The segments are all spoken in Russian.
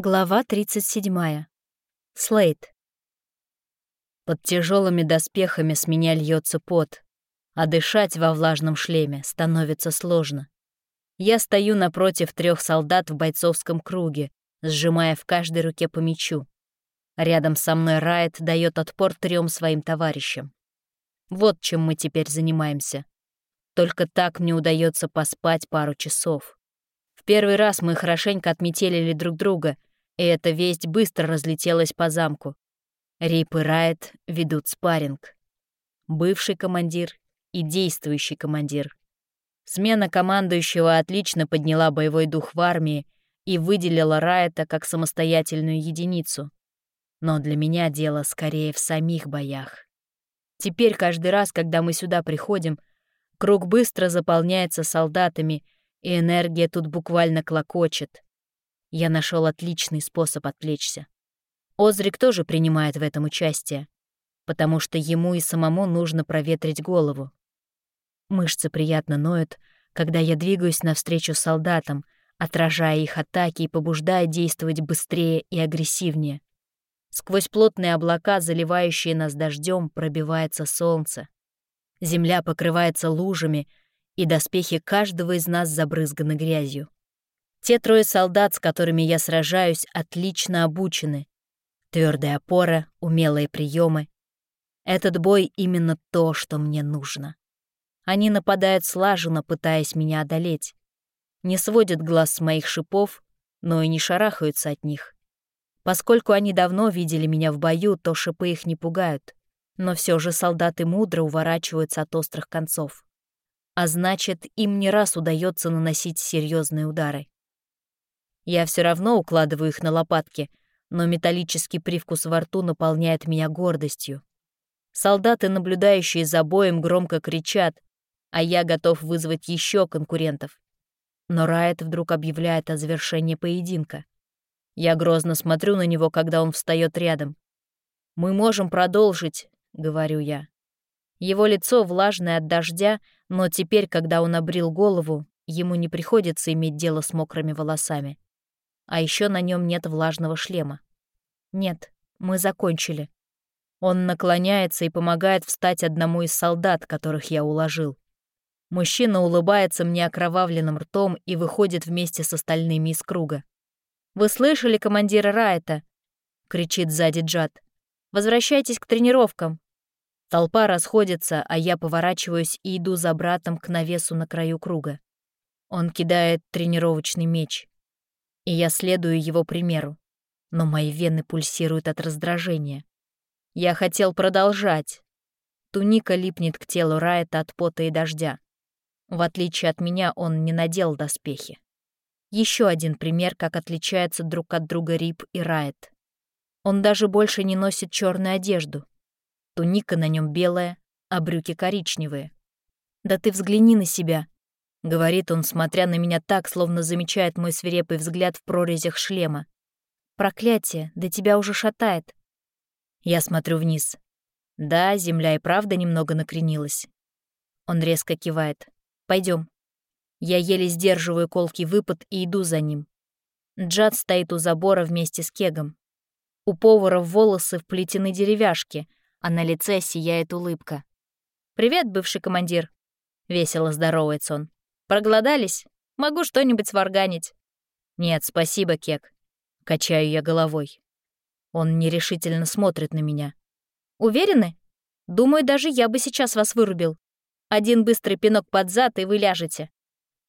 Глава 37. Слейд. Под тяжелыми доспехами с меня льется пот, а дышать во влажном шлеме становится сложно. Я стою напротив трех солдат в бойцовском круге, сжимая в каждой руке по мечу. Рядом со мной Райт дает отпор трем своим товарищам. Вот чем мы теперь занимаемся. Только так мне удается поспать пару часов. В первый раз мы хорошенько отметелили друг друга — и эта весть быстро разлетелась по замку. Рип и Райт ведут спарринг. Бывший командир и действующий командир. Смена командующего отлично подняла боевой дух в армии и выделила Райта как самостоятельную единицу. Но для меня дело скорее в самих боях. Теперь каждый раз, когда мы сюда приходим, круг быстро заполняется солдатами, и энергия тут буквально клокочет — я нашел отличный способ отвлечься. Озрик тоже принимает в этом участие, потому что ему и самому нужно проветрить голову. Мышцы приятно ноют, когда я двигаюсь навстречу солдатам, отражая их атаки и побуждая действовать быстрее и агрессивнее. Сквозь плотные облака, заливающие нас дождем, пробивается солнце. Земля покрывается лужами, и доспехи каждого из нас забрызганы грязью. Те трое солдат, с которыми я сражаюсь, отлично обучены. Твердая опора, умелые приемы. Этот бой именно то, что мне нужно. Они нападают слаженно, пытаясь меня одолеть. Не сводят глаз с моих шипов, но и не шарахаются от них. Поскольку они давно видели меня в бою, то шипы их не пугают. Но все же солдаты мудро уворачиваются от острых концов. А значит, им не раз удается наносить серьезные удары. Я все равно укладываю их на лопатки, но металлический привкус во рту наполняет меня гордостью. Солдаты, наблюдающие за боем, громко кричат, а я готов вызвать еще конкурентов. Но Райт вдруг объявляет о завершении поединка. Я грозно смотрю на него, когда он встает рядом. «Мы можем продолжить», — говорю я. Его лицо влажное от дождя, но теперь, когда он обрил голову, ему не приходится иметь дело с мокрыми волосами. А еще на нем нет влажного шлема. Нет, мы закончили. Он наклоняется и помогает встать одному из солдат, которых я уложил. Мужчина улыбается мне окровавленным ртом и выходит вместе с остальными из круга. «Вы слышали командира Райта?» — кричит сзади Джад. «Возвращайтесь к тренировкам». Толпа расходится, а я поворачиваюсь и иду за братом к навесу на краю круга. Он кидает тренировочный меч и я следую его примеру. Но мои вены пульсируют от раздражения. Я хотел продолжать. Туника липнет к телу Райта от пота и дождя. В отличие от меня, он не надел доспехи. Еще один пример, как отличаются друг от друга Рип и Райт. Он даже больше не носит черную одежду. Туника на нем белая, а брюки коричневые. Да ты взгляни на себя. — говорит он, смотря на меня так, словно замечает мой свирепый взгляд в прорезях шлема. «Проклятие, да тебя уже шатает». Я смотрю вниз. Да, земля и правда немного накренилась. Он резко кивает. Пойдем. Я еле сдерживаю колкий выпад и иду за ним. Джад стоит у забора вместе с кегом. У повара волосы вплетены деревяшки, а на лице сияет улыбка. «Привет, бывший командир», — весело здоровается он. Проголодались? Могу что-нибудь сварганить». «Нет, спасибо, Кек». Качаю я головой. Он нерешительно смотрит на меня. «Уверены? Думаю, даже я бы сейчас вас вырубил. Один быстрый пинок под зад, и вы ляжете».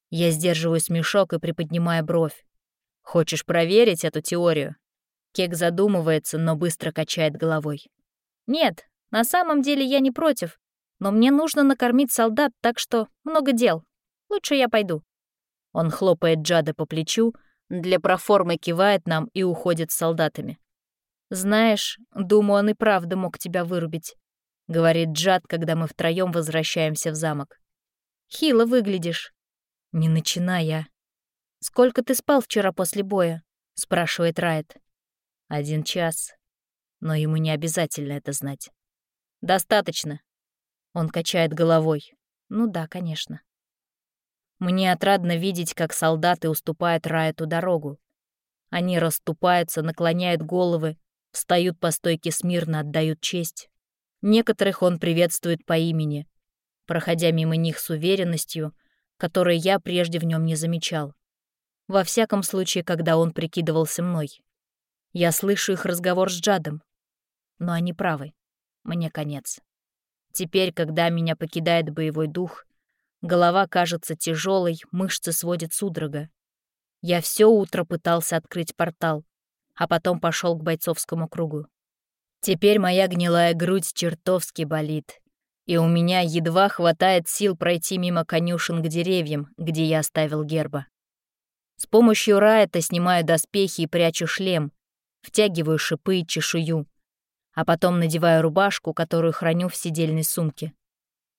Я сдерживаю смешок и приподнимаю бровь. «Хочешь проверить эту теорию?» Кек задумывается, но быстро качает головой. «Нет, на самом деле я не против, но мне нужно накормить солдат, так что много дел». Лучше я пойду». Он хлопает Джада по плечу, для проформы кивает нам и уходит с солдатами. «Знаешь, думаю, он и правда мог тебя вырубить», — говорит Джад, когда мы втроем возвращаемся в замок. «Хило выглядишь». «Не начиная». «Сколько ты спал вчера после боя?» — спрашивает Райт. «Один час. Но ему не обязательно это знать». «Достаточно». Он качает головой. «Ну да, конечно». Мне отрадно видеть, как солдаты уступают Райту дорогу. Они расступаются, наклоняют головы, встают по стойке смирно, отдают честь. Некоторых он приветствует по имени, проходя мимо них с уверенностью, которой я прежде в нем не замечал. Во всяком случае, когда он прикидывался мной. Я слышу их разговор с Джадом. Но они правы. Мне конец. Теперь, когда меня покидает боевой дух, голова кажется тяжелой, мышцы сводят судорога. Я все утро пытался открыть портал, а потом пошел к бойцовскому кругу. Теперь моя гнилая грудь чертовски болит, и у меня едва хватает сил пройти мимо конюшен к деревьям, где я оставил герба. С помощью Райта снимаю доспехи и прячу шлем, втягиваю шипы и чешую, а потом надеваю рубашку, которую храню в сидельной сумке.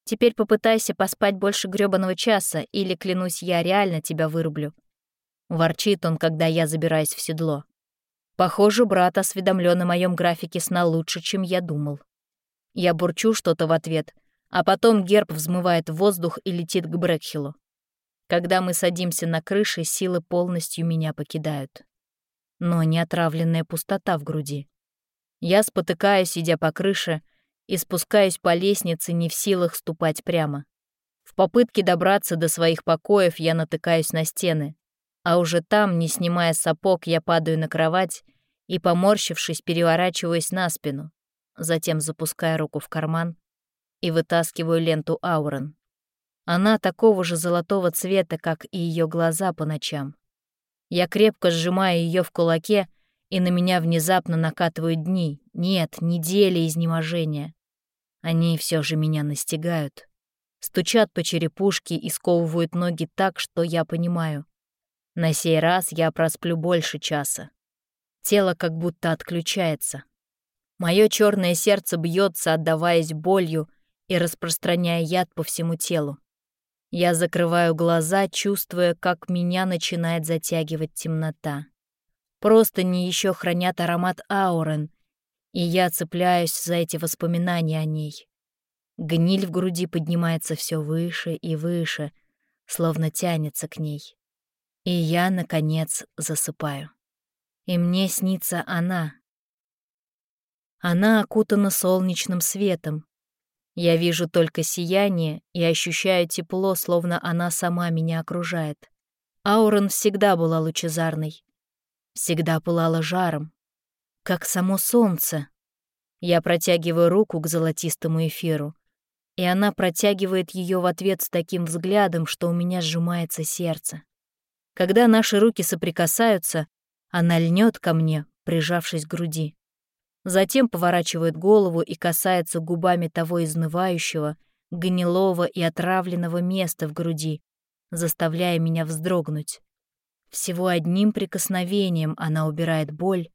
Теперь попытайся поспать больше грёбаного часа, или, клянусь, я реально тебя вырублю. Ворчит он, когда я забираюсь в седло. Похоже, брат осведомлен о моем графике сна лучше, чем я думал. Я бурчу что-то в ответ, а потом герб взмывает в воздух и летит к Брэкхиллу. Когда мы садимся на крыше, силы полностью меня покидают. Но не отравленная пустота в груди. Я спотыкаюсь, идя по крыше, и спускаюсь по лестнице, не в силах ступать прямо. В попытке добраться до своих покоев я натыкаюсь на стены, а уже там, не снимая сапог, я падаю на кровать и, поморщившись, переворачиваюсь на спину, затем запуская руку в карман и вытаскиваю ленту Аурен. Она такого же золотого цвета, как и ее глаза по ночам. Я крепко сжимаю ее в кулаке, и на меня внезапно накатывают дни, нет, недели изнеможения. Они все же меня настигают. Стучат по черепушке и сковывают ноги так, что я понимаю. На сей раз я просплю больше часа. Тело как будто отключается. Мое черное сердце бьется, отдаваясь болью и распространяя яд по всему телу. Я закрываю глаза, чувствуя, как меня начинает затягивать темнота. Просто не еще хранят аромат аурен, и я цепляюсь за эти воспоминания о ней. Гниль в груди поднимается все выше и выше, словно тянется к ней. И я, наконец, засыпаю. И мне снится она. Она окутана солнечным светом, я вижу только сияние и ощущаю тепло, словно она сама меня окружает. Аурон всегда была лучезарной. Всегда пылала жаром. Как само солнце. Я протягиваю руку к золотистому эфиру, и она протягивает ее в ответ с таким взглядом, что у меня сжимается сердце. Когда наши руки соприкасаются, она льнет ко мне, прижавшись к груди. Затем поворачивает голову и касается губами того изнывающего, гнилого и отравленного места в груди, заставляя меня вздрогнуть. Всего одним прикосновением она убирает боль,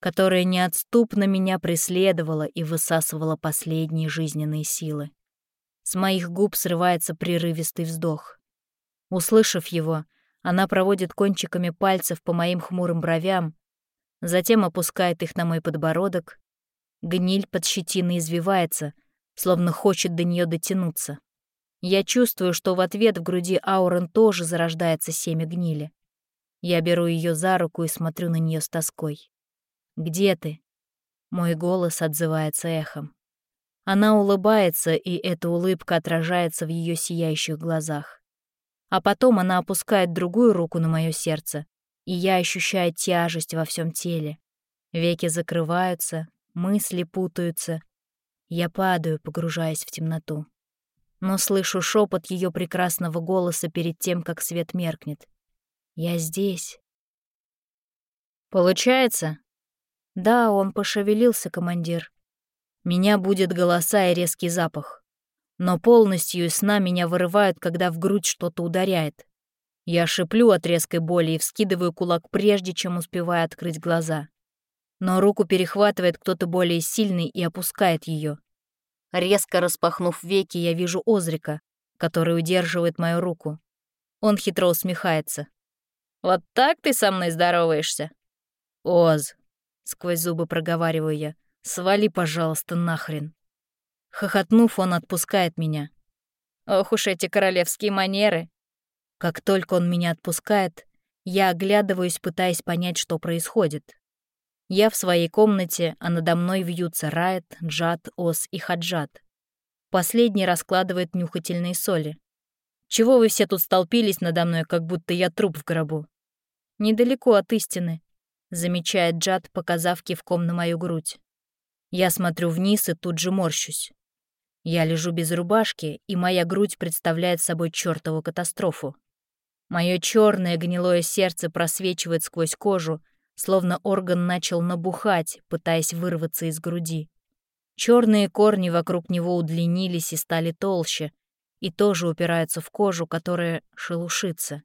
которая неотступно меня преследовала и высасывала последние жизненные силы. С моих губ срывается прерывистый вздох. Услышав его, она проводит кончиками пальцев по моим хмурым бровям, затем опускает их на мой подбородок. Гниль под щетиной извивается, словно хочет до нее дотянуться. Я чувствую, что в ответ в груди Аурен тоже зарождается семя гнили. Я беру ее за руку и смотрю на нее с тоской. «Где ты?» Мой голос отзывается эхом. Она улыбается, и эта улыбка отражается в ее сияющих глазах. А потом она опускает другую руку на мое сердце и я ощущаю тяжесть во всем теле. Веки закрываются, мысли путаются. Я падаю, погружаясь в темноту. Но слышу шепот ее прекрасного голоса перед тем, как свет меркнет. «Я здесь». «Получается?» «Да, он пошевелился, командир. Меня будет голоса и резкий запах. Но полностью из сна меня вырывают, когда в грудь что-то ударяет. Я шиплю от резкой боли и вскидываю кулак, прежде чем успеваю открыть глаза. Но руку перехватывает кто-то более сильный и опускает ее. Резко распахнув веки, я вижу Озрика, который удерживает мою руку. Он хитро усмехается. «Вот так ты со мной здороваешься?» «Оз», — сквозь зубы проговариваю я, — «свали, пожалуйста, нахрен». Хохотнув, он отпускает меня. «Ох уж эти королевские манеры!» Как только он меня отпускает, Я оглядываюсь, пытаясь понять, что происходит. Я в своей комнате, а надо мной вьются Райт, Джад, Ос и Хаджат. Последний раскладывает нюхательные соли. Чего вы все тут столпились надо мной, как будто я труп в гробу? Недалеко от истины, замечает Джад, показав кивком на мою грудь. Я смотрю вниз и тут же морщусь. Я лежу без рубашки, и моя грудь представляет собой чертову катастрофу. Мое черное гнилое сердце просвечивает сквозь кожу, словно орган начал набухать, пытаясь вырваться из груди. Черные корни вокруг него удлинились и стали толще, и тоже упираются в кожу, которая шелушится.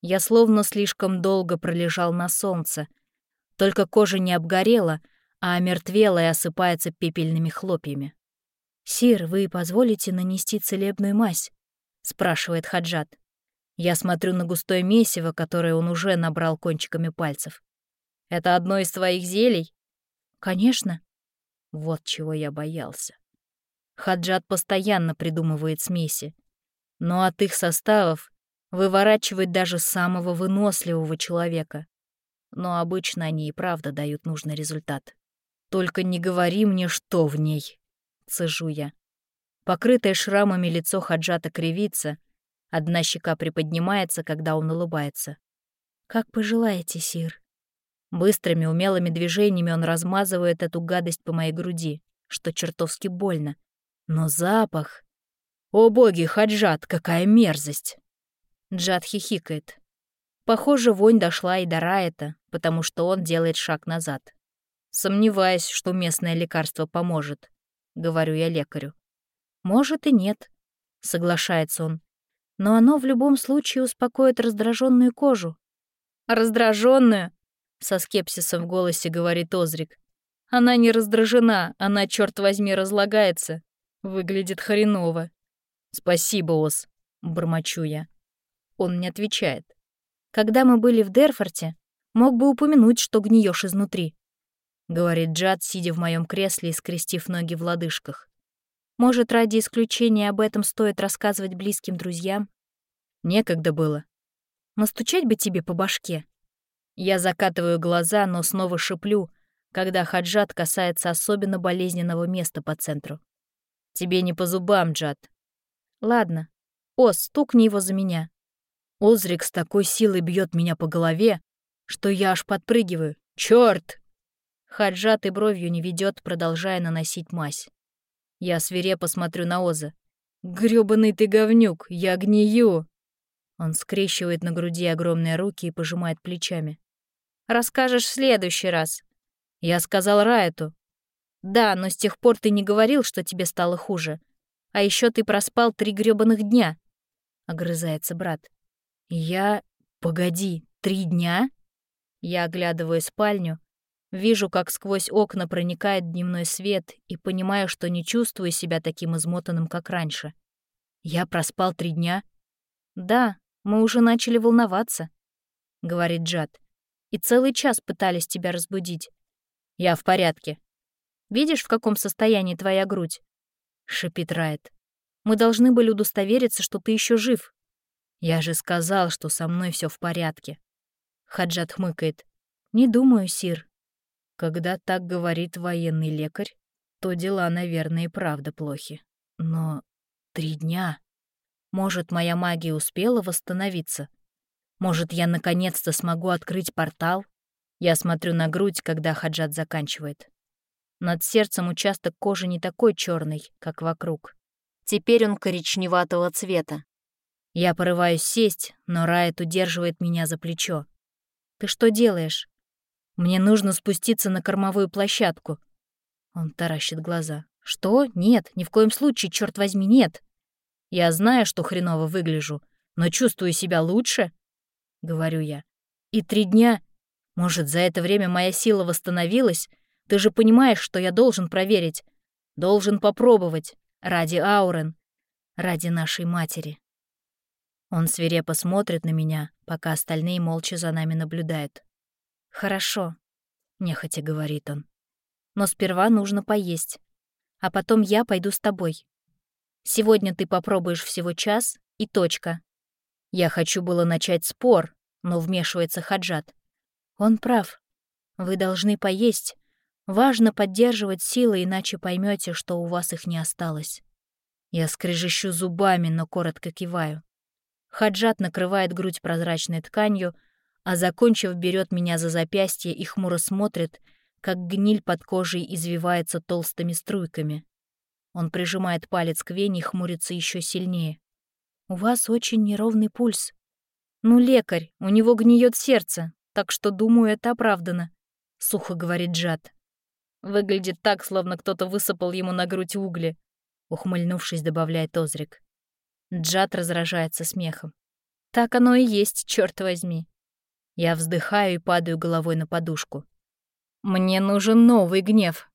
Я словно слишком долго пролежал на солнце, только кожа не обгорела, а омертвела и осыпается пепельными хлопьями. «Сир, вы позволите нанести целебную мазь?» — спрашивает Хаджат. Я смотрю на густое месиво, которое он уже набрал кончиками пальцев. Это одно из твоих зелий? Конечно. Вот чего я боялся. Хаджат постоянно придумывает смеси. Но от их составов выворачивает даже самого выносливого человека. Но обычно они и правда дают нужный результат. Только не говори мне, что в ней. Цежу я. Покрытое шрамами лицо Хаджата кривится, одна щека приподнимается, когда он улыбается. «Как пожелаете, сир», Быстрыми, умелыми движениями он размазывает эту гадость по моей груди, что чертовски больно. Но запах... О боги, Хаджат, какая мерзость! Джад хихикает. Похоже, вонь дошла и до Раэта, потому что он делает шаг назад. Сомневаюсь, что местное лекарство поможет, говорю я лекарю. Может и нет, соглашается он. Но оно в любом случае успокоит раздраженную кожу. Раздраженную? Со скепсисом в голосе говорит Озрик. Она не раздражена, она, черт возьми, разлагается. Выглядит хреново. Спасибо, Оз, бормочу я. Он не отвечает. Когда мы были в Дерфорте, мог бы упомянуть, что гниешь изнутри. Говорит Джад, сидя в моем кресле и скрестив ноги в лодыжках. Может, ради исключения об этом стоит рассказывать близким друзьям? Некогда было. Настучать бы тебе по башке, я закатываю глаза, но снова шиплю, когда хаджат касается особенно болезненного места по центру. «Тебе не по зубам, Джад». «Ладно. Ос, стукни его за меня». Озрик с такой силой бьет меня по голове, что я аж подпрыгиваю. Черт! Хаджат и бровью не ведет, продолжая наносить мазь. Я свирепо смотрю на Оза. «Грёбаный ты говнюк, я гнию!» Он скрещивает на груди огромные руки и пожимает плечами. Расскажешь в следующий раз. Я сказал Райту. Да, но с тех пор ты не говорил, что тебе стало хуже. А еще ты проспал три грёбаных дня. Огрызается брат. Я... Погоди, три дня? Я оглядываю спальню, вижу, как сквозь окна проникает дневной свет и понимаю, что не чувствую себя таким измотанным, как раньше. Я проспал три дня? Да, мы уже начали волноваться, — говорит Джад и целый час пытались тебя разбудить. Я в порядке. Видишь, в каком состоянии твоя грудь? Шипит Райт. Мы должны были удостовериться, что ты еще жив. Я же сказал, что со мной все в порядке. Хаджат хмыкает. Не думаю, Сир. Когда так говорит военный лекарь, то дела, наверное, и правда плохи. Но три дня. Может, моя магия успела восстановиться? Может, я наконец-то смогу открыть портал? Я смотрю на грудь, когда Хаджат заканчивает. Над сердцем участок кожи не такой черный, как вокруг. Теперь он коричневатого цвета. Я порываюсь сесть, но Райт удерживает меня за плечо. «Ты что делаешь?» «Мне нужно спуститься на кормовую площадку». Он таращит глаза. «Что? Нет, ни в коем случае, черт возьми, нет. Я знаю, что хреново выгляжу, но чувствую себя лучше. — говорю я. «И три дня? Может, за это время моя сила восстановилась? Ты же понимаешь, что я должен проверить. Должен попробовать. Ради Аурен. Ради нашей матери». Он свирепо смотрит на меня, пока остальные молча за нами наблюдают. «Хорошо», — нехотя говорит он. «Но сперва нужно поесть. А потом я пойду с тобой. Сегодня ты попробуешь всего час и точка. Я хочу было начать спор, Но вмешивается Хаджат. Он прав. Вы должны поесть. Важно поддерживать силы, иначе поймете, что у вас их не осталось. Я скрежещу зубами, но коротко киваю. Хаджат накрывает грудь прозрачной тканью, а, закончив, берет меня за запястье и хмуро смотрит, как гниль под кожей извивается толстыми струйками. Он прижимает палец к вене и хмурится еще сильнее. «У вас очень неровный пульс». «Ну, лекарь, у него гниет сердце, так что, думаю, это оправдано», — сухо говорит Джад. Выглядит так, словно кто-то высыпал ему на грудь угли, ухмыльнувшись, добавляет Озрик. Джад разражается смехом. Так оно и есть, черт возьми. Я вздыхаю и падаю головой на подушку. Мне нужен новый гнев.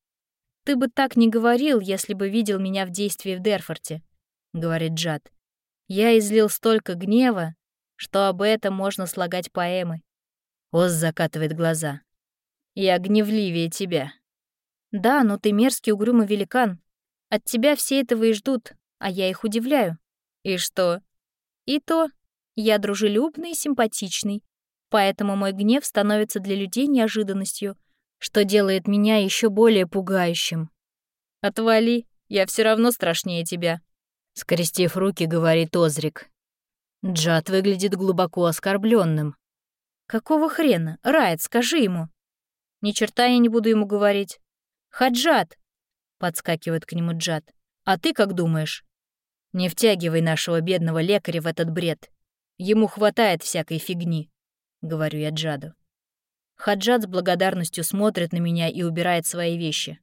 Ты бы так не говорил, если бы видел меня в действии в Дерфорте, говорит Джад. Я излил столько гнева, что об этом можно слагать поэмы. Оз закатывает глаза. Я гневливее тебя. Да, но ты мерзкий угрюмый великан. От тебя все этого и ждут, а я их удивляю. И что? И то. Я дружелюбный и симпатичный, поэтому мой гнев становится для людей неожиданностью, что делает меня еще более пугающим. «Отвали, я все равно страшнее тебя», — скрестив руки, говорит Озрик. Джад выглядит глубоко оскорбленным. «Какого хрена? Райт, скажи ему». «Ни черта я не буду ему говорить». «Хаджат!» — подскакивает к нему Джад. «А ты как думаешь?» «Не втягивай нашего бедного лекаря в этот бред. Ему хватает всякой фигни», — говорю я Джаду. Хаджат с благодарностью смотрит на меня и убирает свои вещи.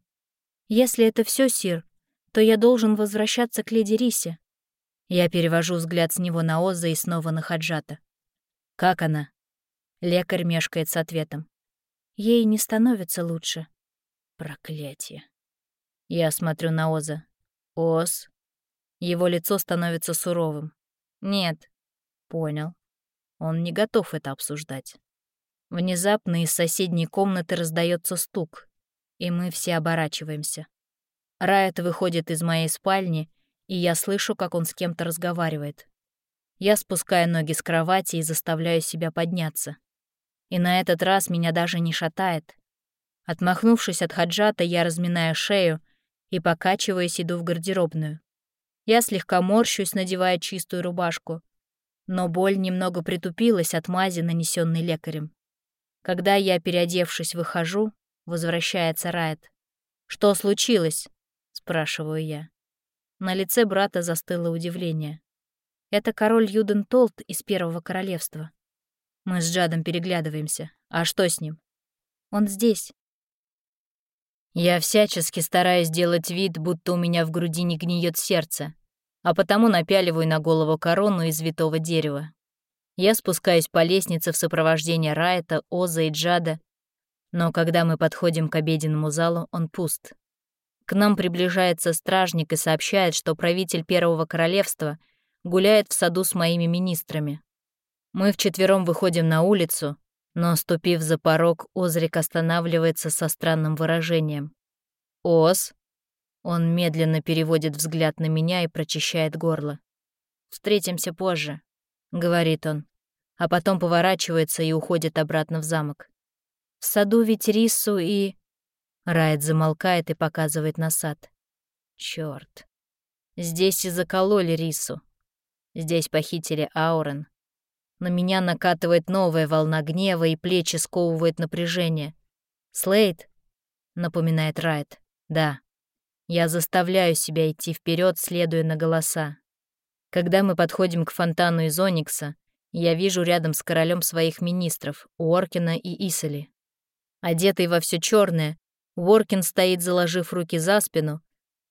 «Если это все, Сир, то я должен возвращаться к леди Рисе». Я перевожу взгляд с него на Оза и снова на Хаджата. «Как она?» Лекарь мешкает с ответом. «Ей не становится лучше». Проклятие. Я смотрю на Оза. Оз. Его лицо становится суровым. Нет. Понял. Он не готов это обсуждать. Внезапно из соседней комнаты раздается стук, и мы все оборачиваемся. Райт выходит из моей спальни, и я слышу, как он с кем-то разговаривает. Я спускаю ноги с кровати и заставляю себя подняться. И на этот раз меня даже не шатает. Отмахнувшись от хаджата, я разминаю шею и, покачиваясь, иду в гардеробную. Я слегка морщусь, надевая чистую рубашку, но боль немного притупилась от мази, нанесенной лекарем. Когда я, переодевшись, выхожу, возвращается Райт. «Что случилось?» — спрашиваю я. На лице брата застыло удивление. Это король Юден Толт из Первого Королевства. Мы с Джадом переглядываемся. А что с ним? Он здесь. Я всячески стараюсь сделать вид, будто у меня в груди не гниет сердце, а потому напяливаю на голову корону из витого дерева. Я спускаюсь по лестнице в сопровождении Райта, Оза и Джада, но когда мы подходим к обеденному залу, он пуст. К нам приближается стражник и сообщает, что правитель Первого Королевства гуляет в саду с моими министрами. Мы вчетвером выходим на улицу, но, ступив за порог, Озрик останавливается со странным выражением. «Оз?» Он медленно переводит взгляд на меня и прочищает горло. «Встретимся позже», — говорит он, а потом поворачивается и уходит обратно в замок. «В саду ведь рису и...» Райт замолкает и показывает на сад. Чёрт. Здесь и закололи рису. Здесь похитили Аурен. На меня накатывает новая волна гнева, и плечи сковывает напряжение. «Слейд?» — напоминает Райт. «Да. Я заставляю себя идти вперед, следуя на голоса. Когда мы подходим к фонтану из Оникса, я вижу рядом с королем своих министров, Уоркина и Исали. Одетый во все черное, Уоркин стоит, заложив руки за спину,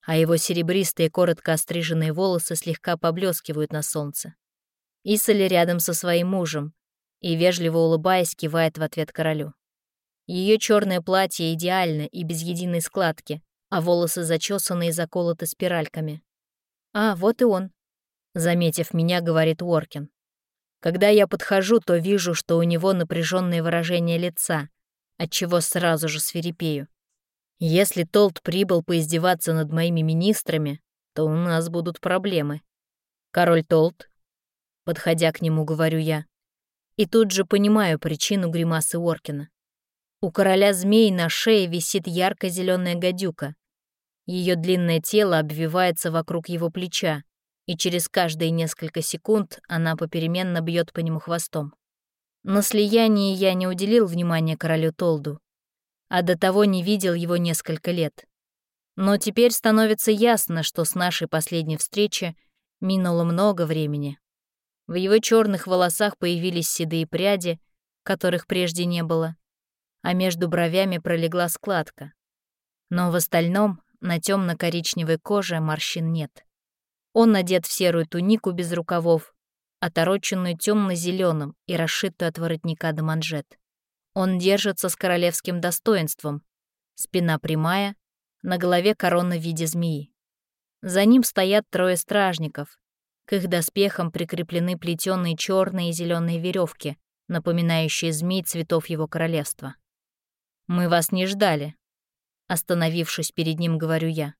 а его серебристые коротко остриженные волосы слегка поблескивают на солнце. Исали рядом со своим мужем и, вежливо улыбаясь, кивает в ответ королю. Ее черное платье идеально и без единой складки, а волосы зачесаны и заколоты спиральками. «А, вот и он», — заметив меня, говорит Уоркин. Когда я подхожу, то вижу, что у него напряженное выражение лица, отчего сразу же свирепею. Если Толт прибыл поиздеваться над моими министрами, то у нас будут проблемы. Король Толт Подходя к нему, говорю я. И тут же понимаю причину гримасы Уоркина. У короля змей на шее висит ярко-зеленая гадюка. Ее длинное тело обвивается вокруг его плеча, и через каждые несколько секунд она попеременно бьет по нему хвостом. На слиянии я не уделил внимания королю Толду, а до того не видел его несколько лет. Но теперь становится ясно, что с нашей последней встречи минуло много времени. В его черных волосах появились седые пряди, которых прежде не было, а между бровями пролегла складка. Но в остальном на темно-коричневой коже морщин нет. Он надет в серую тунику без рукавов, отороченную темно-зеленым и расшитую от воротника до манжет. Он держится с королевским достоинством, спина прямая, на голове корона в виде змеи. За ним стоят трое стражников. К их доспехам прикреплены плетеные черные и зеленые веревки, напоминающие змей цветов его королевства. «Мы вас не ждали», — остановившись перед ним, говорю я.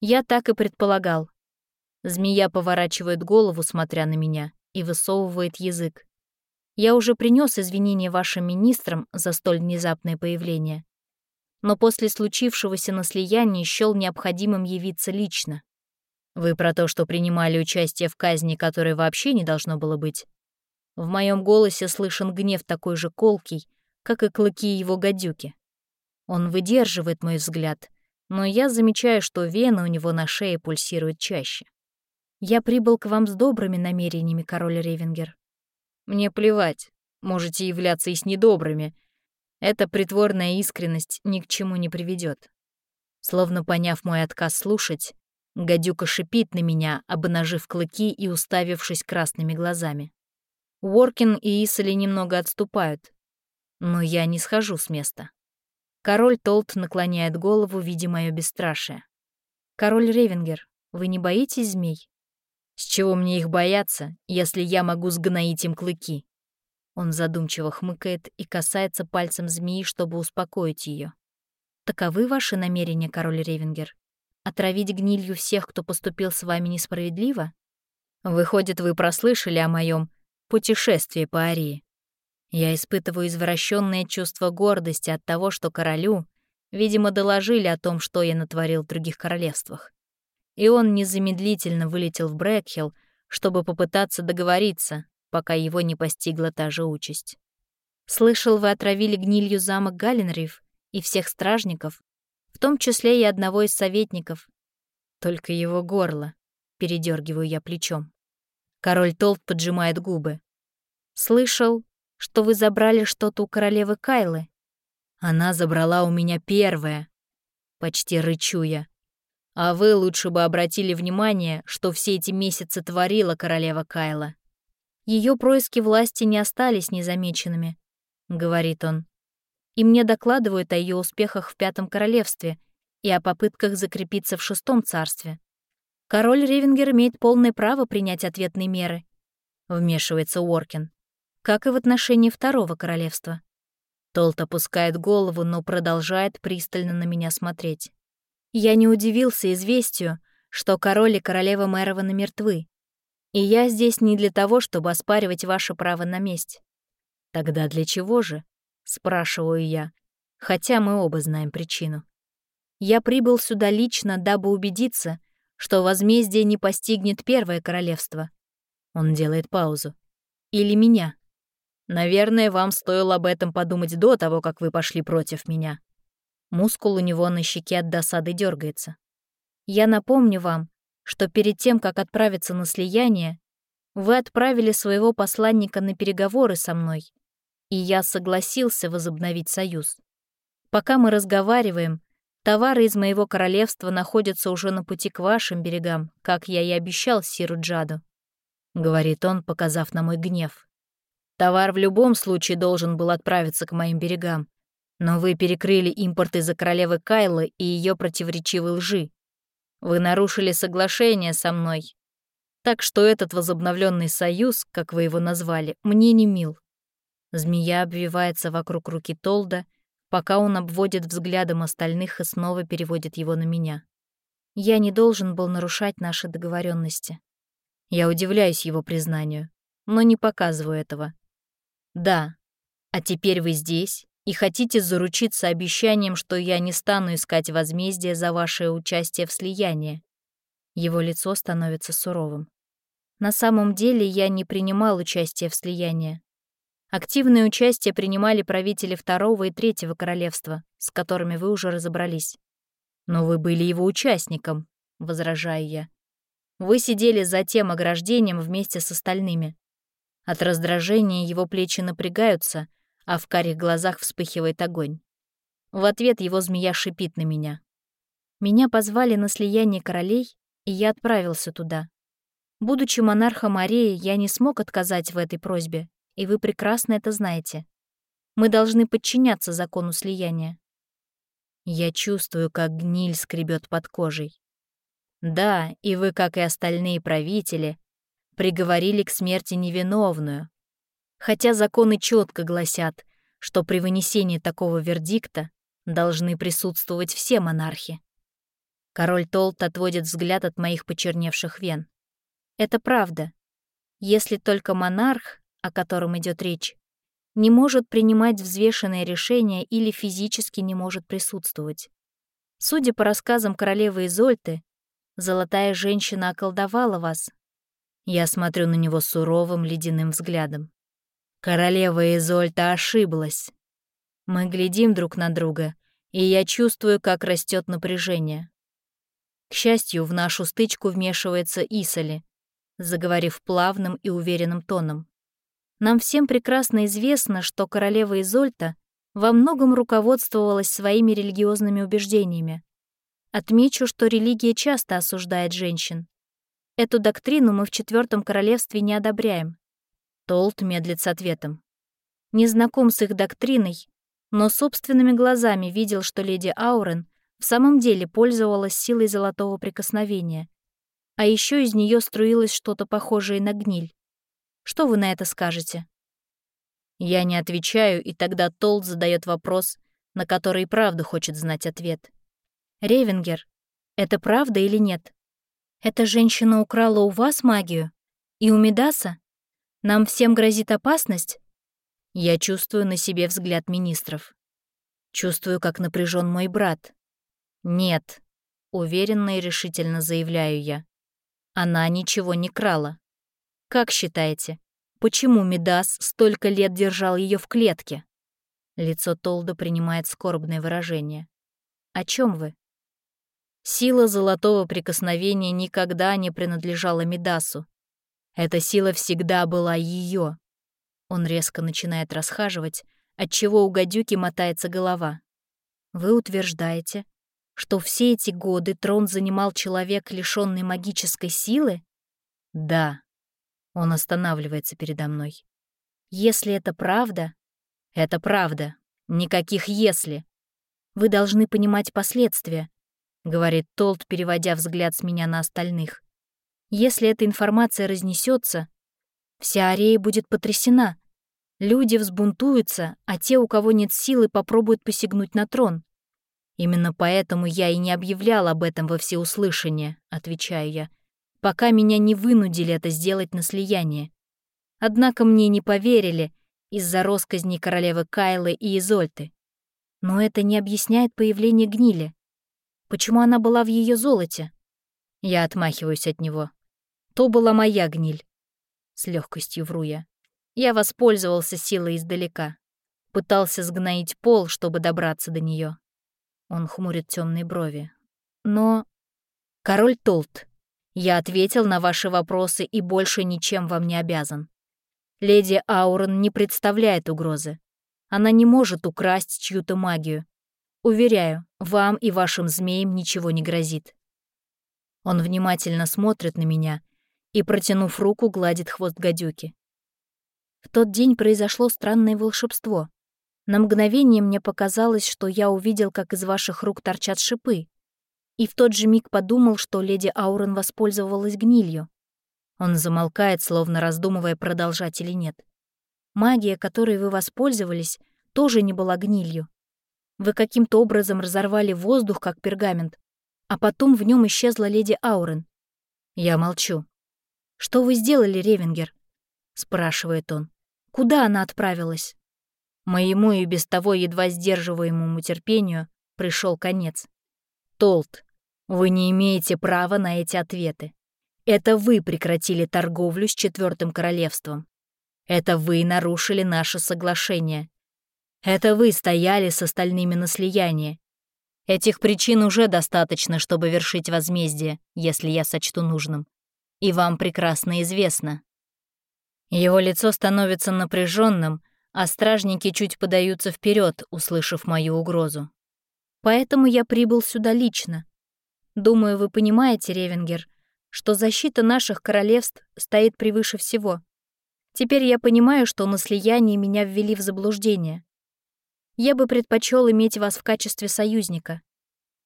«Я так и предполагал». Змея поворачивает голову, смотря на меня, и высовывает язык. «Я уже принес извинения вашим министрам за столь внезапное появление, но после случившегося на слиянии счёл необходимым явиться лично. Вы про то, что принимали участие в казни, которой вообще не должно было быть?» В моем голосе слышен гнев такой же колкий, как и клыки его гадюки. Он выдерживает мой взгляд, но я замечаю, что вены у него на шее пульсируют чаще. «Я прибыл к вам с добрыми намерениями, король Ревенгер». «Мне плевать, можете являться и с недобрыми. Эта притворная искренность ни к чему не приведет. Словно поняв мой отказ слушать, гадюка шипит на меня, обнажив клыки и уставившись красными глазами. Уоркин и Исали немного отступают, но я не схожу с места. Король Толт наклоняет голову, видя мое бесстрашие. «Король Ревенгер, вы не боитесь змей?» «С чего мне их бояться, если я могу сгноить им клыки?» Он задумчиво хмыкает и касается пальцем змеи, чтобы успокоить ее. «Таковы ваши намерения, король Ревенгер? Отравить гнилью всех, кто поступил с вами несправедливо? Выходит, вы прослышали о моем путешествии по Арии. Я испытываю извращенное чувство гордости от того, что королю, видимо, доложили о том, что я натворил в других королевствах. И он незамедлительно вылетел в Брэкхилл, чтобы попытаться договориться, пока его не постигла та же участь. «Слышал, вы отравили гнилью замок Галленриф и всех стражников, в том числе и одного из советников. Только его горло», — передергиваю я плечом. Король Толт поджимает губы. «Слышал, что вы забрали что-то у королевы Кайлы. Она забрала у меня первое. Почти рычу я. А вы лучше бы обратили внимание, что все эти месяцы творила королева Кайла. Ее происки власти не остались незамеченными, говорит он. И мне докладывают о ее успехах в Пятом Королевстве и о попытках закрепиться в Шестом Царстве. Король Ревенгер имеет полное право принять ответные меры, вмешивается Уоркин как и в отношении второго королевства. Толт опускает голову, но продолжает пристально на меня смотреть. Я не удивился известию, что король и королева Мэрована мертвы, и я здесь не для того, чтобы оспаривать ваше право на месть. Тогда для чего же? Спрашиваю я, хотя мы оба знаем причину. Я прибыл сюда лично, дабы убедиться, что возмездие не постигнет первое королевство. Он делает паузу. Или меня. Наверное, вам стоило об этом подумать до того, как вы пошли против меня. Мускул у него на щеке от досады дергается. Я напомню вам, что перед тем, как отправиться на слияние, вы отправили своего посланника на переговоры со мной, и я согласился возобновить союз. Пока мы разговариваем, товары из моего королевства находятся уже на пути к вашим берегам, как я и обещал Сиру Джаду», — говорит он, показав на мой гнев. Товар в любом случае должен был отправиться к моим берегам, но вы перекрыли импорт из-за королевы Кайлы и ее противоречивой лжи. Вы нарушили соглашение со мной. Так что этот возобновленный союз, как вы его назвали, мне не мил. Змея обвивается вокруг руки Толда, пока он обводит взглядом остальных и снова переводит его на меня. Я не должен был нарушать наши договоренности. Я удивляюсь его признанию, но не показываю этого. Да. А теперь вы здесь и хотите заручиться обещанием, что я не стану искать возмездие за ваше участие в слиянии. Его лицо становится суровым. На самом деле я не принимал участия в слиянии. Активное участие принимали правители Второго и Третьего королевства, с которыми вы уже разобрались. Но вы были его участником, возражаю я. Вы сидели за тем ограждением вместе с остальными. От раздражения его плечи напрягаются, а в карих глазах вспыхивает огонь. В ответ его змея шипит на меня. Меня позвали на слияние королей, и я отправился туда. Будучи монархом Ареи, я не смог отказать в этой просьбе, и вы прекрасно это знаете. Мы должны подчиняться закону слияния. Я чувствую, как гниль скребет под кожей. Да, и вы, как и остальные правители, приговорили к смерти невиновную. Хотя законы четко гласят, что при вынесении такого вердикта должны присутствовать все монархи. Король Толт отводит взгляд от моих почерневших вен. Это правда. Если только монарх, о котором идет речь, не может принимать взвешенные решения или физически не может присутствовать. Судя по рассказам королевы Изольты, золотая женщина околдовала вас. Я смотрю на него суровым ледяным взглядом. Королева Изольта ошиблась. Мы глядим друг на друга, и я чувствую, как растет напряжение. К счастью, в нашу стычку вмешивается Исали, заговорив плавным и уверенным тоном. Нам всем прекрасно известно, что королева Изольта во многом руководствовалась своими религиозными убеждениями. Отмечу, что религия часто осуждает женщин. Эту доктрину мы в Четвертом Королевстве не одобряем. Толт медлит с ответом. Не знаком с их доктриной, но собственными глазами видел, что леди Аурен в самом деле пользовалась силой золотого прикосновения. А еще из нее струилось что-то похожее на гниль. Что вы на это скажете? Я не отвечаю, и тогда Толт задает вопрос, на который и правда хочет знать ответ. «Ревенгер, это правда или нет? Эта женщина украла у вас магию? И у Медаса? Нам всем грозит опасность?» Я чувствую на себе взгляд министров. Чувствую, как напряжен мой брат. «Нет», — уверенно и решительно заявляю я. Она ничего не крала. Как считаете, почему Медас столько лет держал ее в клетке? Лицо Толда принимает скорбное выражение. О чем вы? Сила золотого прикосновения никогда не принадлежала Медасу. Эта сила всегда была ее. Он резко начинает расхаживать, отчего у гадюки мотается голова. Вы утверждаете, что все эти годы трон занимал человек, лишенный магической силы? Да. Он останавливается передо мной. Если это правда, это правда. Никаких «если». Вы должны понимать последствия, говорит Толт, переводя взгляд с меня на остальных. Если эта информация разнесется, вся Арея будет потрясена. Люди взбунтуются, а те, у кого нет силы, попробуют посягнуть на трон. Именно поэтому я и не объявлял об этом во всеуслышание, отвечаю я пока меня не вынудили это сделать на слияние. Однако мне не поверили из-за росказней королевы Кайлы и Изольты. Но это не объясняет появление гнили. Почему она была в ее золоте? Я отмахиваюсь от него. То была моя гниль. С легкостью вру я. Я воспользовался силой издалека. Пытался сгноить пол, чтобы добраться до нее. Он хмурит темные брови. Но... Король Толт, я ответил на ваши вопросы и больше ничем вам не обязан. Леди Аурон не представляет угрозы. Она не может украсть чью-то магию. Уверяю, вам и вашим змеям ничего не грозит. Он внимательно смотрит на меня и, протянув руку, гладит хвост гадюки. В тот день произошло странное волшебство. На мгновение мне показалось, что я увидел, как из ваших рук торчат шипы, и в тот же миг подумал, что леди Аурен воспользовалась гнилью. Он замолкает, словно раздумывая, продолжать или нет. Магия, которой вы воспользовались, тоже не была гнилью. Вы каким-то образом разорвали воздух, как пергамент, а потом в нем исчезла леди Аурен. Я молчу. «Что вы сделали, Ревенгер?» — спрашивает он. Куда она отправилась? Моему и без того едва сдерживаемому терпению пришел конец. Толт, вы не имеете права на эти ответы. Это вы прекратили торговлю с Четвертым Королевством. Это вы нарушили наше соглашение. Это вы стояли с остальными на слиянии. Этих причин уже достаточно, чтобы вершить возмездие, если я сочту нужным. И вам прекрасно известно. Его лицо становится напряженным, а стражники чуть подаются вперед, услышав мою угрозу. Поэтому я прибыл сюда лично. Думаю, вы понимаете, Ревенгер, что защита наших королевств стоит превыше всего. Теперь я понимаю, что на слиянии меня ввели в заблуждение. Я бы предпочел иметь вас в качестве союзника.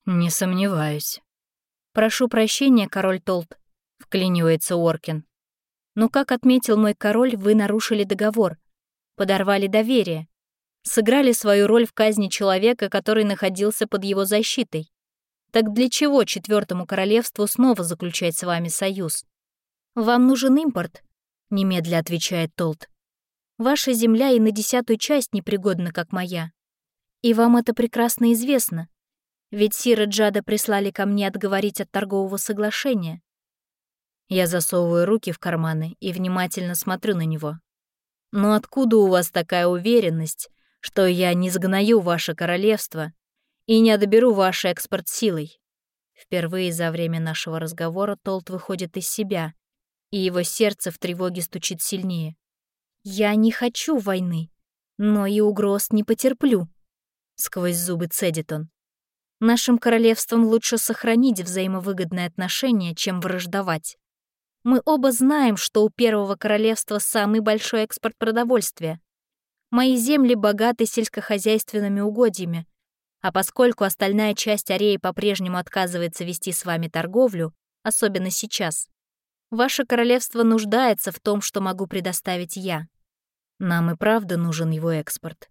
Не сомневаюсь. Прошу прощения, король Толт, вклинивается Оркин. Но, как отметил мой король, вы нарушили договор, подорвали доверие, сыграли свою роль в казни человека, который находился под его защитой. Так для чего Четвертому Королевству снова заключать с вами союз? Вам нужен импорт, немедля отвечает Толт. Ваша земля и на десятую часть непригодна, как моя. И вам это прекрасно известно. Ведь Сира Джада прислали ко мне отговорить от торгового соглашения. Я засовываю руки в карманы и внимательно смотрю на него. Но откуда у вас такая уверенность, что я не сгною ваше королевство и не отберу ваш экспорт силой? Впервые за время нашего разговора Толт выходит из себя, и его сердце в тревоге стучит сильнее. «Я не хочу войны, но и угроз не потерплю», — сквозь зубы цедит он. «Нашим королевствам лучше сохранить взаимовыгодные отношения, чем враждовать. Мы оба знаем, что у Первого Королевства самый большой экспорт продовольствия. Мои земли богаты сельскохозяйственными угодьями, а поскольку остальная часть Ареи по-прежнему отказывается вести с вами торговлю, особенно сейчас, ваше королевство нуждается в том, что могу предоставить я. Нам и правда нужен его экспорт.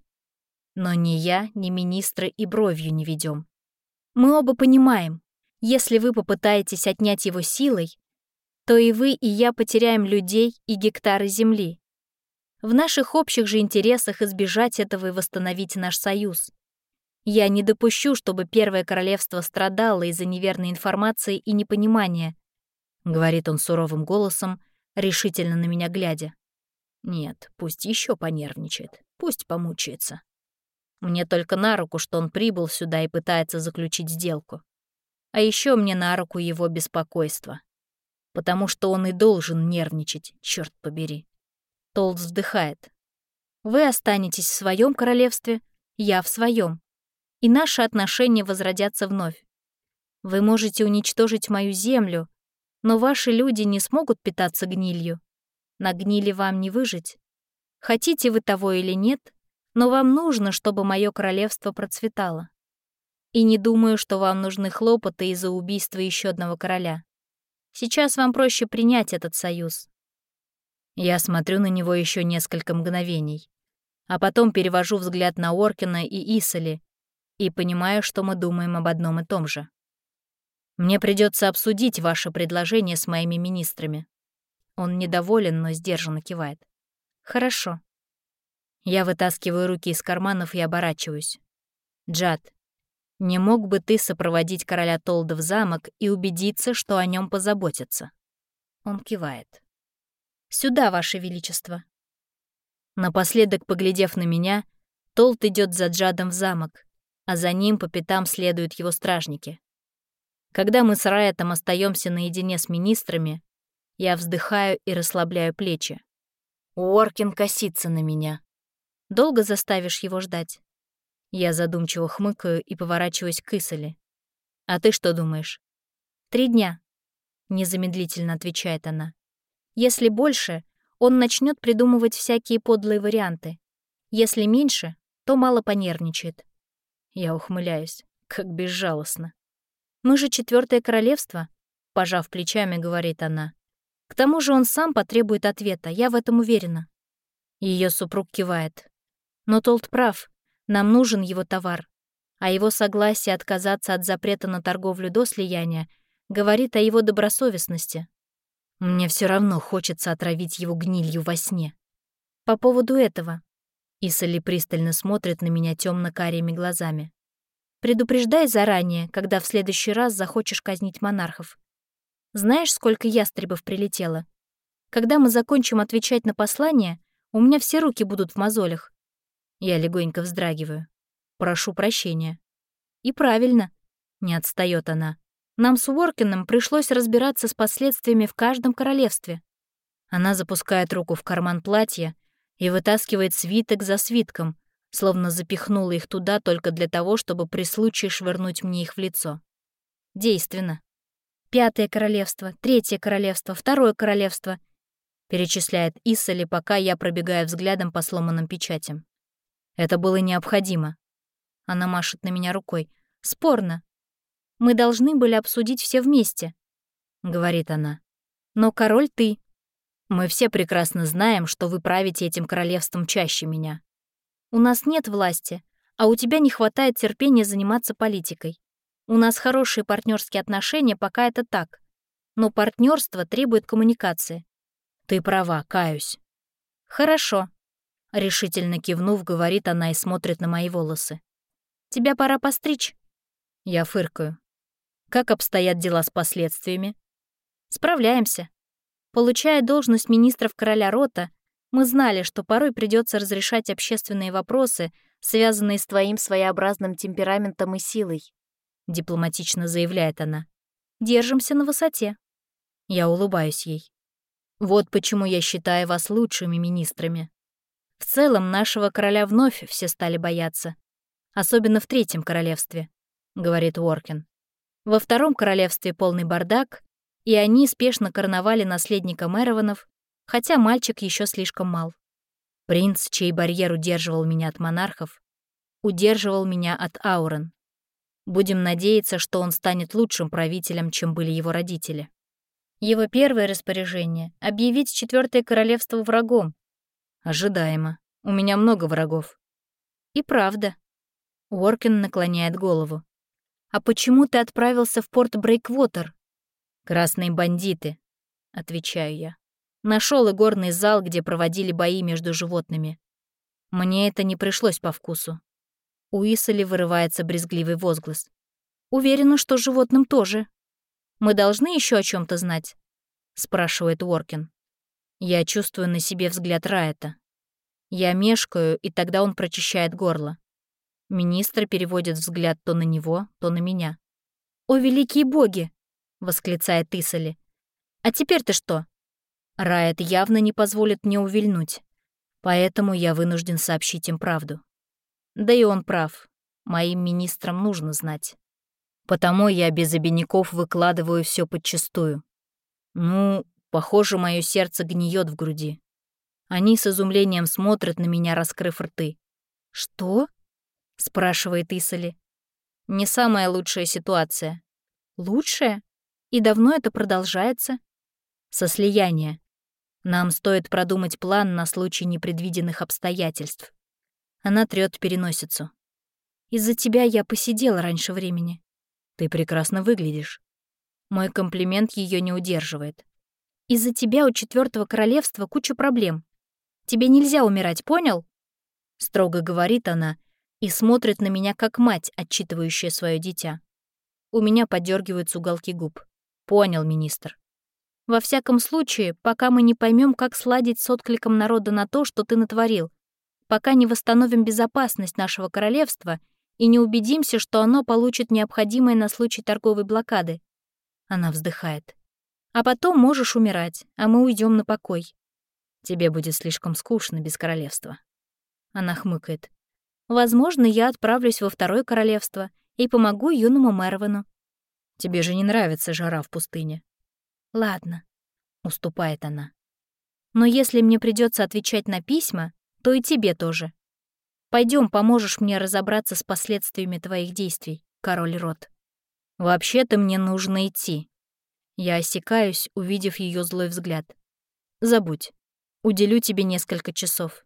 Но ни я, ни министры и бровью не ведем. Мы оба понимаем, если вы попытаетесь отнять его силой, то и вы, и я потеряем людей и гектары земли. В наших общих же интересах избежать этого и восстановить наш союз. Я не допущу, чтобы Первое Королевство страдало из-за неверной информации и непонимания, — говорит он суровым голосом, решительно на меня глядя. Нет, пусть еще понервничает, пусть помучается. Мне только на руку, что он прибыл сюда и пытается заключить сделку. А еще мне на руку его беспокойство потому что он и должен нервничать, черт побери. Толд вздыхает. Вы останетесь в своем королевстве, я в своем, и наши отношения возродятся вновь. Вы можете уничтожить мою землю, но ваши люди не смогут питаться гнилью. На гнили вам не выжить. Хотите вы того или нет, но вам нужно, чтобы мое королевство процветало. И не думаю, что вам нужны хлопоты из-за убийства еще одного короля. Сейчас вам проще принять этот союз. Я смотрю на него еще несколько мгновений, а потом перевожу взгляд на Оркина и Исали и понимаю, что мы думаем об одном и том же. Мне придется обсудить ваше предложение с моими министрами. Он недоволен, но сдержанно кивает. Хорошо. Я вытаскиваю руки из карманов и оборачиваюсь. Джад, не мог бы ты сопроводить короля Толда в замок и убедиться, что о нем позаботятся?» Он кивает. «Сюда, Ваше Величество». Напоследок, поглядев на меня, Толд идет за Джадом в замок, а за ним по пятам следуют его стражники. Когда мы с Райетом остаемся наедине с министрами, я вздыхаю и расслабляю плечи. Уоркин косится на меня. Долго заставишь его ждать? Я задумчиво хмыкаю и поворачиваюсь к Исали. «А ты что думаешь?» «Три дня», — незамедлительно отвечает она. «Если больше, он начнет придумывать всякие подлые варианты. Если меньше, то мало понервничает». Я ухмыляюсь, как безжалостно. «Мы же четвертое королевство», — пожав плечами, говорит она. «К тому же он сам потребует ответа, я в этом уверена». Ее супруг кивает. Но Толт прав. Нам нужен его товар, а его согласие отказаться от запрета на торговлю до слияния говорит о его добросовестности. Мне все равно хочется отравить его гнилью во сне. По поводу этого. Исали пристально смотрит на меня темно-карими глазами. Предупреждай заранее, когда в следующий раз захочешь казнить монархов. Знаешь, сколько ястребов прилетело? Когда мы закончим отвечать на послание, у меня все руки будут в мозолях. Я легонько вздрагиваю. Прошу прощения. И правильно. Не отстает она. Нам с Уоркином пришлось разбираться с последствиями в каждом королевстве. Она запускает руку в карман платья и вытаскивает свиток за свитком, словно запихнула их туда только для того, чтобы при случае швырнуть мне их в лицо. Действенно. Пятое королевство, третье королевство, второе королевство, перечисляет Иссали, пока я пробегаю взглядом по сломанным печатям. Это было необходимо. Она машет на меня рукой. Спорно. Мы должны были обсудить все вместе, говорит она. Но король ты. Мы все прекрасно знаем, что вы правите этим королевством чаще меня. У нас нет власти, а у тебя не хватает терпения заниматься политикой. У нас хорошие партнерские отношения, пока это так. Но партнерство требует коммуникации. Ты права, каюсь. Хорошо. Решительно кивнув, говорит она и смотрит на мои волосы. Тебя пора постричь. Я фыркаю. Как обстоят дела с последствиями? Справляемся. Получая должность министров короля Рота, мы знали, что порой придется разрешать общественные вопросы, связанные с твоим своеобразным темпераментом и силой», — дипломатично заявляет она. «Держимся на высоте». Я улыбаюсь ей. «Вот почему я считаю вас лучшими министрами. В целом, нашего короля вновь все стали бояться. Особенно в Третьем королевстве», — говорит Уоркин. Во Втором королевстве полный бардак, и они спешно карнавали наследника Мэрованов хотя мальчик еще слишком мал. Принц, чей барьер удерживал меня от монархов, удерживал меня от Аурен. Будем надеяться, что он станет лучшим правителем, чем были его родители. Его первое распоряжение — объявить Четвертое Королевство врагом. Ожидаемо. У меня много врагов. И правда. Уоркин наклоняет голову. «А почему ты отправился в порт Брейквотер?» «Красные бандиты», — отвечаю я. Нашел игорный зал, где проводили бои между животными. Мне это не пришлось по вкусу. У Исали вырывается брезгливый возглас. «Уверена, что животным тоже. Мы должны еще о чем то знать?» — спрашивает Уоркин. Я чувствую на себе взгляд Райта. Я мешкаю, и тогда он прочищает горло. Министр переводит взгляд то на него, то на меня. «О, великие боги!» — восклицает Исали. «А теперь ты что, Райт явно не позволит мне увильнуть, поэтому я вынужден сообщить им правду. Да и он прав, моим министрам нужно знать. Потому я без обиняков выкладываю все подчистую. Ну, похоже, мое сердце гниет в груди. Они с изумлением смотрят на меня, раскрыв рты. «Что?» — спрашивает Исали. «Не самая лучшая ситуация». «Лучшая? И давно это продолжается?» «Со слияния. Нам стоит продумать план на случай непредвиденных обстоятельств. Она трёт переносицу. Из-за тебя я посидела раньше времени. Ты прекрасно выглядишь. Мой комплимент ее не удерживает. Из-за тебя у четвертого королевства куча проблем. Тебе нельзя умирать, понял? Строго говорит она и смотрит на меня как мать, отчитывающая свое дитя. У меня подергиваются уголки губ. Понял, министр. Во всяком случае, пока мы не поймем, как сладить с откликом народа на то, что ты натворил, пока не восстановим безопасность нашего королевства и не убедимся, что оно получит необходимое на случай торговой блокады. Она вздыхает. А потом можешь умирать, а мы уйдем на покой. Тебе будет слишком скучно без королевства. Она хмыкает. Возможно, я отправлюсь во второе королевство и помогу юному Мервану. Тебе же не нравится жара в пустыне. «Ладно», — уступает она. «Но если мне придется отвечать на письма, то и тебе тоже. Пойдем, поможешь мне разобраться с последствиями твоих действий, король Рот. Вообще-то мне нужно идти». Я осекаюсь, увидев ее злой взгляд. «Забудь. Уделю тебе несколько часов».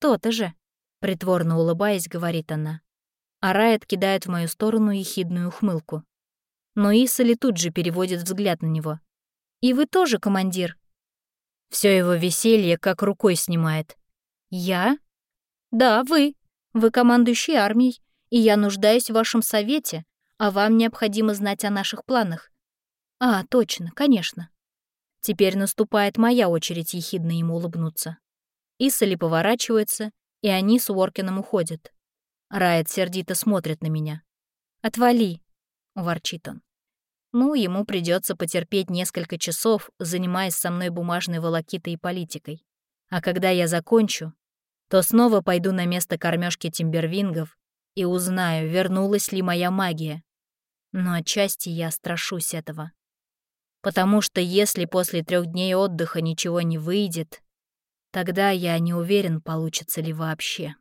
«То-то же», — притворно улыбаясь, говорит она. А Райт кидает в мою сторону ехидную ухмылку. Но Исали тут же переводит взгляд на него. И вы тоже командир?» Все его веселье как рукой снимает. «Я?» «Да, вы. Вы командующий армией, и я нуждаюсь в вашем совете, а вам необходимо знать о наших планах. А, точно, конечно. Теперь наступает моя очередь ехидно ему улыбнуться. Исали поворачивается, и они с Уоркином уходят. Райт сердито смотрит на меня. «Отвали!» — ворчит он. Ну, ему придется потерпеть несколько часов, занимаясь со мной бумажной волокитой и политикой. А когда я закончу, то снова пойду на место кормежки тимбервингов и узнаю, вернулась ли моя магия. Но отчасти я страшусь этого. Потому что если после трех дней отдыха ничего не выйдет, тогда я не уверен, получится ли вообще.